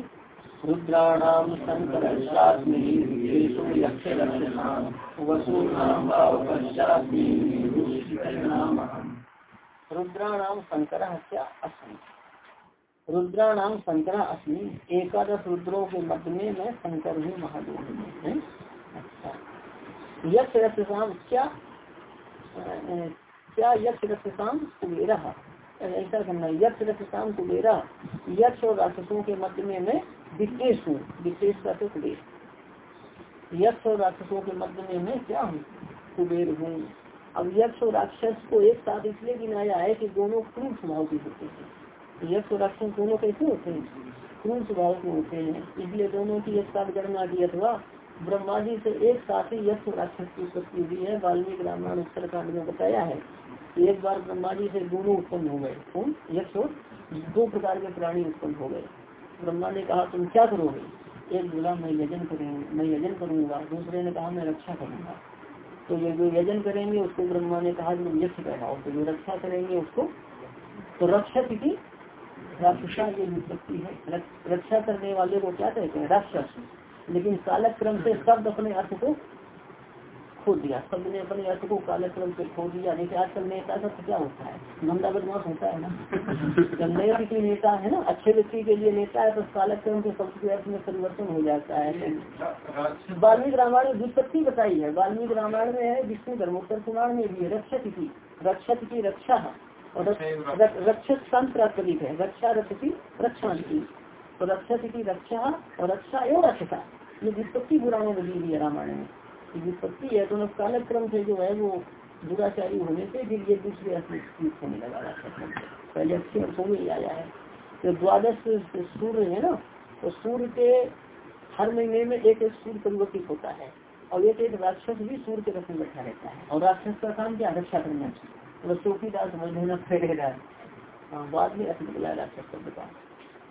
रुद्राणाम शंकर रुद्राणाम शंकर अस्मी। रुद्राणाम शंकर अस्मी। एकादश रुद्रों के मध्य में मैं शंकर हूँ महादेव अच्छा। यक्ष रक्षसाम क्या? क्या यक्ष रक्षसाम कुबेरा ऐसा करना यक्ष रक्षसाम कुबेरा, यक्ष और राक्षसों के मध्य में मैं विशेष हूँ विशेष का तो कुबेर। यक्ष और राक्षसों के मध्य में मैं क्या हूँ? कुबेर हूँ। अब यक्ष और राक्षस को एक साथ इसलिए गिनाया है कि दोनों क्रूर स्वभाव के होते हैं। यक्ष और राक्षस दोनों कैसे होते हैं? क्रूर स्वभाव के होते हैं। इसलिए दोनों की एक साथ गणना की अथवा ब्रह्मा जी से एक साथ ही यक्ष राक्षस की उत्पत्ति हुई है। वाल्मीकि रामायण उत्तर कांड में बताया है एक बार ब्रह्मा जी से दोनों उत्पन्न हो गए। कौन? यक्ष और दो प्रकार के प्राणी उत्पन्न हो गए। ब्रह्मा ने कहा, तुम क्या करोगे? एक बोला, मैं यजन करूँगा मैं यजन करूँगा। दूसरे ने कहा, मैं रक्षा करूँगा। तो ये जो यजन करेंगे, उसको ब्रह्मा ने कहा, तुम यक्ष कहलाओ। तो जो रक्षा करेंगे, उसको तो रक्षक की राक्षसा ये विपत्ति है। रक्षा करने वाले को क्या कहते हैं? राक्षस। लेकिन कालक क्रम से शब्द अपने अर्थ को खो दिया शब्द ने अपने अर्थ को काले क्रम से खो दिया जैसे आजकल नेता सब क्या होता है? गंदा बदमाश होता है ना? (laughs) नया किसी नेता है ना अच्छे व्यक्ति के लिए नेता है तो काले क्रम के शब्द के अर्थ में परिवर्तन हो जाता है। वाल्मीकि रामायण में व्युत्पत्ति बताई है। वाल्मीकि रामायण में है विष्णु धर्मोत्तर पुराण में भी है रक्षक की रक्षक की रक्षा और रक्षक प्रतीक है रक्षा रक्ष की रक्षा की तो रक्षक की रक्षा और रक्षा एवं रक्षता ये व्युत्पत्ति पुराणों में दी हुई है रामायण में विपत्ति है तो काल क्रम से जो है वो दुराचारी होने से फिर ये दूसरे अर्थ होने लगा पहले अच्छे अर्थों में आया है तो द्वादश सूर्य है ना तो सूर्य के हर महीने में एक एक सूर्य परिवर्तित होता है और एक एक राक्षस भी सूर्य के रथ में बैठा रहता है और राक्षस का काम क्या रक्षा करना चौकीदार समझ हाँ बाद में अर्थ निकला राक्षस का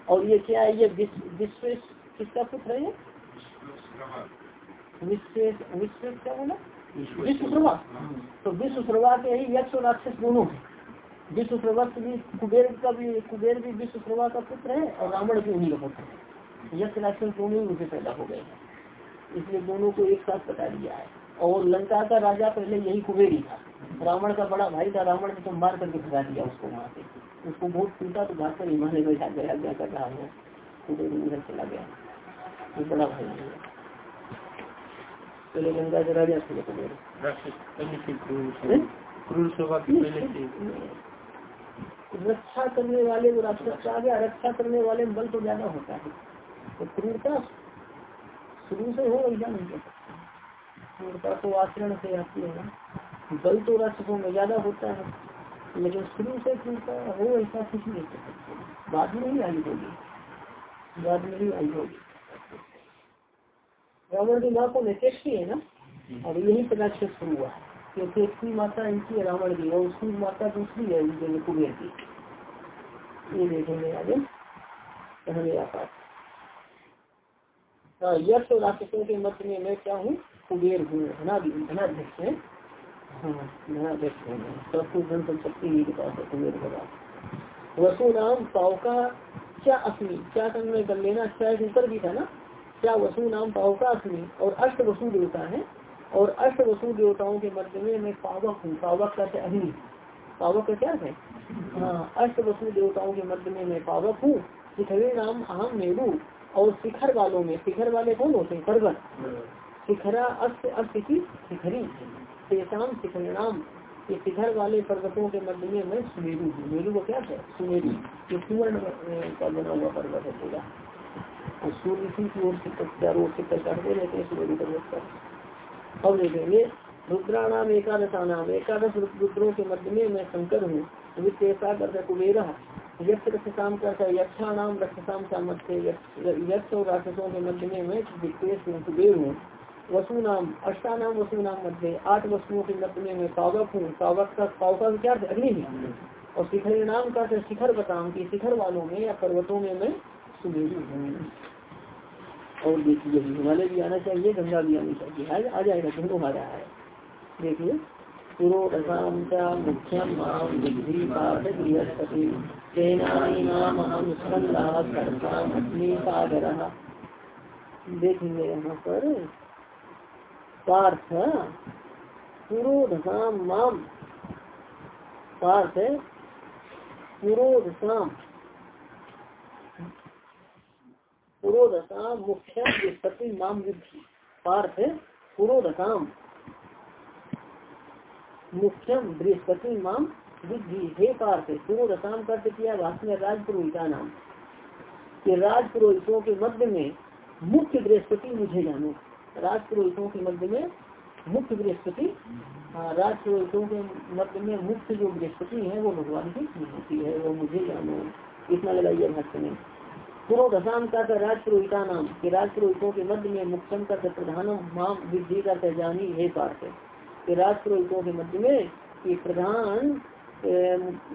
और ये क्या है ये विश्व किसका पुत्र है विश्वेश विश्वेश क्या बोला? विश्व प्रभा तो विश्व प्रभा के ही यक्ष और राक्षस दोनों है। विश्व भी कुबेर का भी कुबेर भी विश्व प्रभा का पुत्र है और रावण भी उन्हीं का पुत्र है। यक्ष राक्षस दोनों ही उनसे पैदा हो गए हैं। इसलिए दोनों को एक साथ बता दिया है। और लंका का राजा पहले यही कुबेर ही था। रावण का बड़ा भाई था रावण ने तो मार करके भगा दिया उसको वहाँ से उसको बहुत पीटा तो भाग कर हिमालय में गया क्या कर रहा है कुबेर उधर चला गया। वो बड़ा भाई है पहले गंगा के राजा थे रक्षा करने वाले वो राक्षस आ गया रक्षा करने वाले बल तो ज़्यादा होता है। तो क्रूरता शुरू से हो ऐसा नहीं क्रूरता तो आचरण से आती है ना। बल तो राक्षसों में ज़्यादा होता है। लेकिन शुरू से क्रूरता हो ऐसा कुछ नहीं कर सकते बाद में ही आई होगी। बाद में ही आई होगी। रावण की माँ को नित्यक्षी है ना? और यही प्रकाशित शुरू हुआ। क्योंकि एक माता इनकी है रावण की। और उसकी माता दूसरी है उनके कुबेर की। ये देखेंगे आगे। पहले आपात हाँ, यश और राक्षसों के मत में मैं क्या हूँ? कुबेर हाँ। धनाध्यक्ष हूँ। ही के पास है। कुबेर के पास वसु नाम पाव का क्या असमी क्या कर लेना? क्या ऊपर भी था ना? क्या वसु नाम पावकास्मी और अष्ट वसु देवता है। और अष्ट वसु देवताओं के मध्य में मैं पावक हूँ। पावक का अग्नि पावक का क्या है? हाँ अष्ट वसु देवताओं के मध्य में मैं पावक हूँ। शिखरे नाम अहम मेरू और शिखर वालों में शिखर वाले कौन होते हैं? पर्वत शिखरा अष्ट अष्ट की शिखरी। शेषाम शिखरणाम ये शिखर वाले पर्वतों के मध्य में मैं सुमेरु हूँ। मेरू को क्या है? सुमेरु। ये सुवर्ण का बना हुआ पर्वत है पूरा। और सूर्य इसी की ओर से चारों ओर से चढ़ते रहते हैं सूर्य पर्वत पर। अब देखेंगे, रुद्राणाम एकादशा नाम एकादश रुद्रों के मध्य में मैं शंकर हूँ। वित्तेसा करता कुबेरा। यक्ष रक्षसाम करता यक्षा नाम रक्षसाम सामर्थ्य। यक्ष और राक्षसों के मध्य में मैं वित्तेश कुबेर हूँ। वसु नाम अष्टा नाम वसु नाम मध्य आठ वस्तुओं के मध्य में पावक हूँ। पावक का पावका क्या अग्नि ही और शिखर नाम का शिखर बताऊँ की शिखर वालों में या पर्वतों में मैं सुबेरी हूँ। और देखिए हिमालय भी आना चाहिए, गंगा भी आनी चाहिए। आज आ जाएगा दोनों आ रहा है। देखिए देखेंगे यहाँ पर पार्थ पुरोधसाम माम। पार्थ पुरोधसाम पुरोधसा मुख्य बृहस्पति माम विधि पार्थ पुरोधसाम मुख्यम बृहस्पति माम विधि हे पार्थ पुरोधसाम का किया भाषण में राज पुरोहिता नाम। कि राज पुरोहितों के मध्य में मुख्य बृहस्पति मुझे जानो। पुरोहितों के मध्य में मुख्य बृहस्पति हाँ के मध्य में मुख्य जो बृहस्पति है, वो भगवान की होती है, वो मुझे जानो। इतना लगाइए भक्त में। पुरोधसान का राज पुरोहिता नाम, कि राज पुरोहितों के मध्य में मुख्यम का प्रधान माम विधि का जानी है पार्थ। कि राज पुरोहितों के मध्य में, कि प्रधान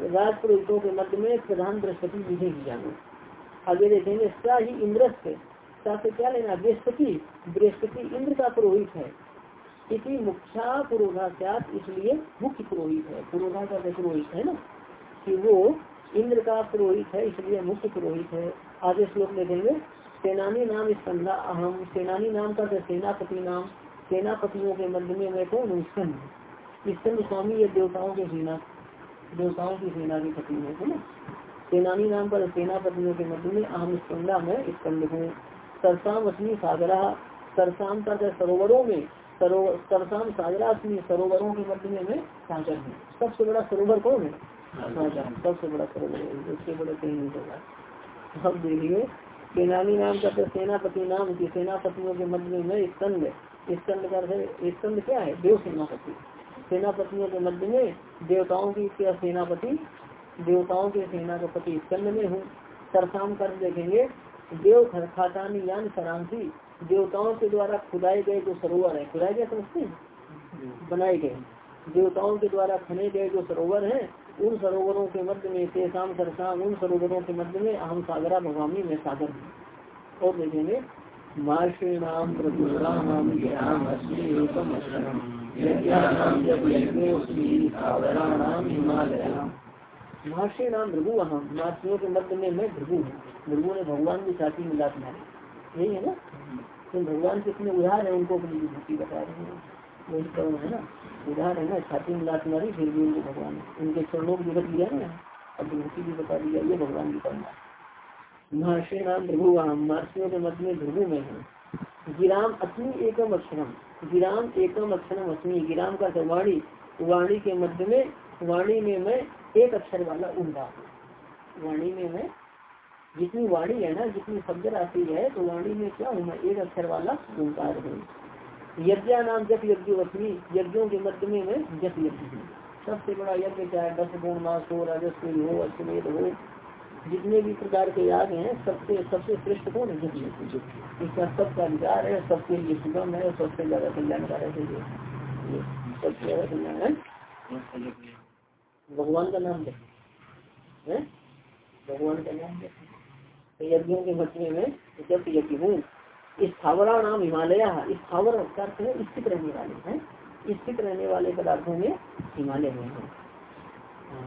राजपुरोहितों के मध्य में प्रधान बृहस्पति विधि की जानो। आगे देखेंगे सा इंद्रस्थ सा से क्या लेना बृहस्पति बृहस्पति इंद्र का पुरोहित है। इसी मुख्या पुरोधा इसलिए मुख्य पुरोहित है। पुरोधा का पुरोहित है ना? कि वो इंद्र का पुरोहित है, इसलिए मुख्य पुरोहित है। आगे श्लोक में देंगे सेनानी नाम स्कंधा अहम, सेनानी नाम का सेनापति नाम, सेनापतियों के मध्य में मैं कौन स्कंद स्कंद स्वामी ये देवताओं के सेना, देवताओं की सेना के पति है ना? सेनानी नाम पर सेनापतियों के मध्य में अहम स्कंदा में स्कंद हूँ। सरसाम असमी सागरा। सरसाम का सरोवरों में सरसाम सागरा असमी सरोवरों के मध्य में सागर हूँ। सबसे बड़ा सरोवर कौन है? सबसे बड़ा सरोवर उससे बड़ा कहीं नहीं होगा। अब देखिए सेनानी नाम का सेनापति नाम की सेनापतियों के मध्य में स्कंद स्कंद का स्कंद क्या है? देव सेनापति। सेनापतियों के मध्य में देवताओं की क्या सेनापति? देवताओं के सेना पति स्कंद में हूँ। सरसाम कर देखेंगे। देव खातानी, यान सरांसी देवताओं के द्वारा खुदाए गए जो सरोवर है, खुदाए गए समझते हैं? बनाए गए देवताओं के द्वारा खने गए जो सरोवर है, उन सरोवरों के मध्य में तेसाम सरसाम उन सरोवरों के मध्य में अहम सागरा भगवानी में सागर और देखेंगे मार्षेणाम हिमालय। महर्षि नाम भृगु अहम महर्षियों के मध्य में मैं भृगु हूँ। भृगु ने भगवान की छाती मिला तुम्हारी यही है ना? तो भगवान कितने उधार है उनको अपनी विभूति बता रहे हैं। वही कर्म है ना? उधार है ना? छाती मिला तुम्हारी फिर भी उनको भगवान उनके चरणों की जगत लिया ना? अब विभूति भी बता दिया ये भगवान की कर्म महर्षि नाम भृगु अहम महर्षियों के मध्य में भृगु में है। गिराम अपनी एकम अक्षरम। गिराम एकम अक्षरम अपनी गिराम का वाणी वाणी के मध्य में वाणी में मैं एक अक्षर वाला उमदा वाणी में मैं जितनी वाणी है ना, जितनी शब्द राशि है तो वाणी में क्या हूँ एक अक्षर वाला ओंकार है। यज्ञा नाम जप यज्ञ वसमी यज्ञों के मध्य में मैं जप यज्ञ हूँ। सबसे बड़ा यज्ञ चाहे दस गुण मास हो राजस्व हो अश्वेद हो, जितने भी प्रकार के याग हैं, सबसे सबसे श्रेष्ठ कौन है? यज्ञ। इसका सबका विचार है, सबके लिए सुगम है सबसे ज़्यादा कल्याणकारक है सबसे ज़्यादा कल्याण भगवान का नाम है? भगवान का नाम है यज्ञों के मध्य में जब यज्ञ हूँ। स्थावरा नाम हिमालय स्थावर अर्थ है स्थित रहने वाले, हैं? स्थित रहने वाले पदार्थों में हिमालय में है।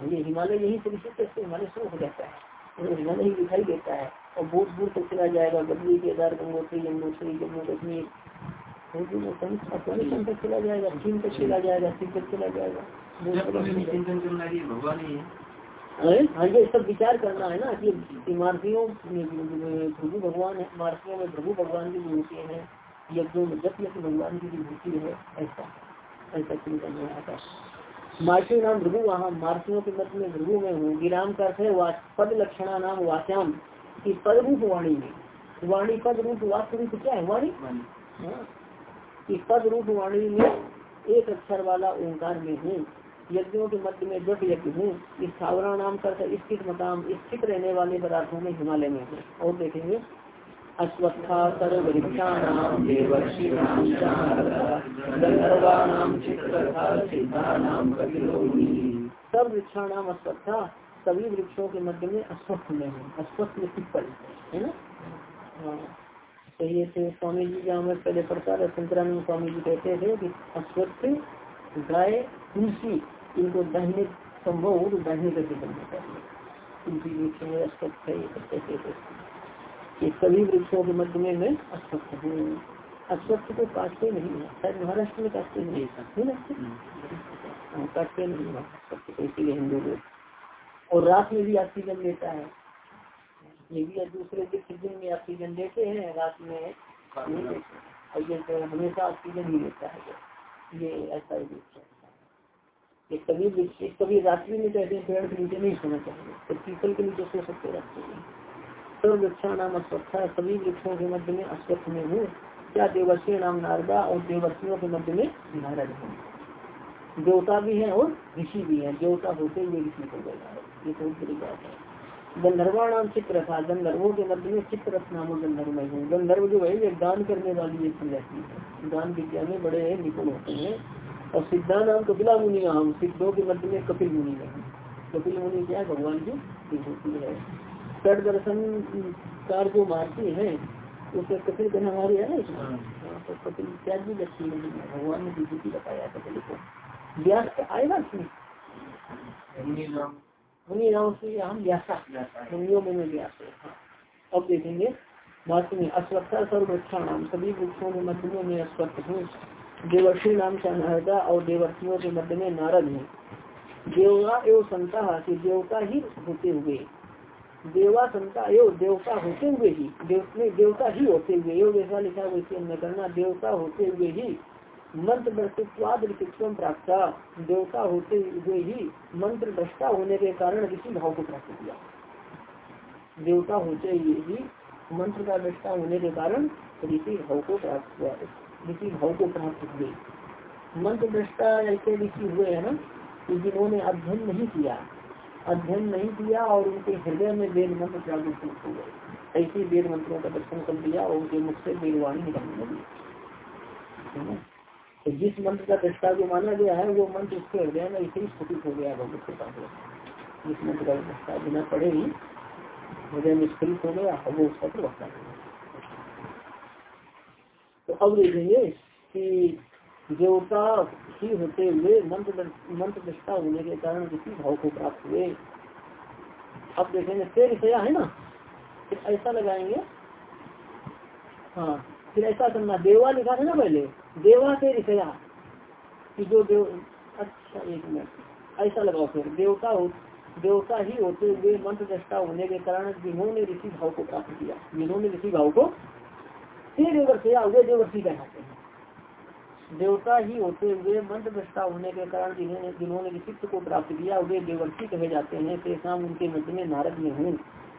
ये हिमालय यही से विशिष्ट हिमालय शुरू हो जाता है। हिमालय ही दिखाई देता है। और बहुत दूर तक चला जाएगा। बद्री केदार, गंगोत्री, यमुनोत्री जम्मू कश्मीर। अफ़गानिस्तान तक चला जाएगा चीन तक चला जाएगा सिंह तक चला जाएगा हाँ ये सब विचार करना है ना कि मार्सियों प्रभु भगवान है मार्सियों में प्रभु भगवान की विभूति है यज्ञों में जब यज्ञ भगवान की विभूति है ऐसा ऐसा चिंतन में आता मार्सी नाम भृगु वहाँ मार्सियों के मत में भृगु में हूँ विराम का अर्थ है पद लक्षणा नाम वास्याम की पद रूप वाणी में वाणी पद रूप वास्तु रूप क्या है वाणी कि पद रूप वाणी में एक अक्षर वाला ओंकार में हूँ, यज्ञों के मध्य में जट यज्ञ हूँ स्थावरा नाम कर स्थित मकाम, स्थित रहने वाले पदार्थों में हिमालय में हूँ। और देखेंगे, अश्वत्था सर्वृक्षाणाम सब वृक्षाणाम अश्वत्था, सभी वृक्षों के मध्य में अस्वस्थ में हूँ अस्वस्थ में पिप्पल है ना? हाँ तो थे स्वामी जी का हमें पहले पढ़ता रहे शंकरानंद स्वामी जी कहते थे कि अश्वत्थ गाय तुलसी इनको दाहिने संभव हो तो दाहिने करके बनना चाहिए तुलसी वृक्ष में अश्वत्थ है ये कहते थे। ये सभी वृक्षों के मध्य में मैं अश्वत्थ हूँ। अश्वत्थ को काटते नहीं है शायद महाराष्ट्र में काटते नहीं है ना? काटते नहीं है इसीलिए हिंदू लोग। और रात में भी ऑक्सीजन लेता है। ये भी दूसरे दिन में ऑक्सीजन देते हैं रात में और ये तो हमेशा ऑक्सीजन ही लेता है। ये ऐसा ही है। एक कभी एक कभी रात्रि में कहते हैं पेड़ के नीचे नहीं सोना चाहिए। तो पीपल के नीचे सो सकते रहते हैं सब वृक्षा नाम अस्वस्था सभी वृक्षों के मध्य में अस्वस्थ में हूँ। क्या देवर्षी नाम नारदा और देवर्षियों के मध्य में नारद है? देवता भी है और ऋषि भी है। देवता होते हुए ऋषि हो गया है। ये बहुत बड़ी बात है। गंधर्वा नाम चित्र था गंधर्वों के मध्य में चित्र नाम गंधर्व हूँ। गंधर्व जो है ये दान करने वाली एक रहती है। दान विद्या में बड़े निपुण होते हैं। और सिद्धा नाम कपिला मुनि हम सिद्धों के मध्य में कपिल मुनि है। कपिल मुनि क्या है? भगवान की विभूति है। सठ दर्शन कार जो मारती है उसे कपिल कहना हमारे है ना इसमें तो कपिल त्याग भी लक्ष्मी है? भगवान ने विभूति बताया कपिल को। व्यास आएगा अब देखेंगे में नाम, सभी वृक्षों के में हूँ। देवर्षि नाम से अनहता और देवर्षियों के मध्य में नारद है। देवगा एवं संता कि देवता ही होते हुए। देवा, संता एवं देवता होते हुए ही, देव देवता ही होते हुए। योग ऐसा लिखा वैसे अन्य करना, देवता होते हुए ही मंत्र दर्शित्वाद ऋषित्व प्राप्त देवता होते हुए ही मंत्र दृष्टा होने के कारण ऋषि भाव को प्राप्त किया। देवता होते हुए ही मंत्र का दृष्टा होने के कारण ऋषि भाव को प्राप्त हुआ। ऋषि भाव को प्राप्त हुए। मंत्र दृष्टा ऐसे ऋषि हुए है ना कि जिन्होंने अध्ययन नहीं किया। अध्ययन नहीं किया और उनके हृदय में वेद मंत्र जागरूक हो गए। ऐसे वेद मंत्रों का दर्शन कर दिया और उनके मुख से वेदवाणी निकलने लगी। तो जिस मंत्र का दृष्टा जो माना गया है, वो मंत्र उसके हृदय में ऐसे ही स्फुटित हो गया भगवत के पास जिस मंत्र का दृष्टा बिना पढ़े ही हृदय में स्फुटित हो गया और वो उसका प्रवक्ता हो। तो अब देखेंगे कि देवता ही होते हुए मंत्र मंत्र दृष्टा होने के कारण किसी भाव को प्राप्त हुए। अब देखेंगे तेर सया है ना? फिर ऐसा लगाएँगे। हाँ फिर ऐसा करना। देवा लिखा था ना पहले? देवा से ऋषया जो देव अच्छा एक मिनट। ऐसा लगाओ फिर। देवता हो, देवता ही होते हुए मंत्र दृष्टा होने के कारण जिन्होंने ऋषि भाव को प्राप्त किया। जिन्होंने ऋषि भाव को फिर देवर्षया वे देवर्षि कहलाते हैं। देवता ही होते हुए मंत्र दृष्टा होने के कारण जिन्होंने जिन्होंने ऋषित्व को प्राप्त किया वे देवर्षि कहे जाते हैं। तेसाम उनके मध्य में नारद में हूँ।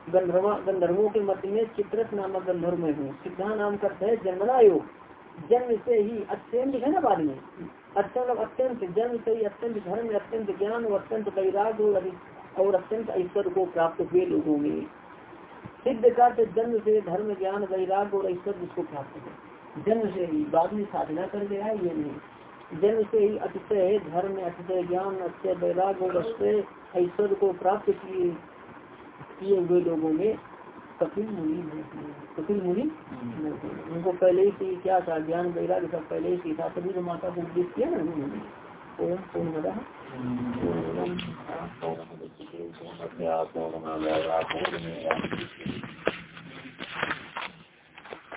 गंधर्वा, गंधर्वों के मध्य में चित्रत नामक गंधर्व में हूँ। सिद्धा नाम करते हैं जन्मना योग जन्म से ही अत्यंत है ना बाद में? अत्यंत अत्यंत जन्म से ही अत्यंत धर्म अत्यंत ज्ञान और अत्यंत वैराग और अत्यंत ऐश्वर्य को प्राप्त हुए लोगों में। सिद्ध का जन्म से धर्म, ज्ञान वैराग और ऐश्वर्य उसको प्राप्त है जन्म से ही बाद में साधना कर गया है ये नहीं। जन्म से ही अतिशय धर्म अतिशय ज्ञान अत्यय वैराग और अत्यय ऐश्वर्य को प्राप्त किए किए हुए लोगों में कपिल मुनि कपिल मुनि? उनको पहले ही क्या था? ज्ञान, वैराग्य सब पहले ही था तभी तो माता को उपदेश किया ना उन्होंने। ओम पूर्ण पूर्ण पूर्ण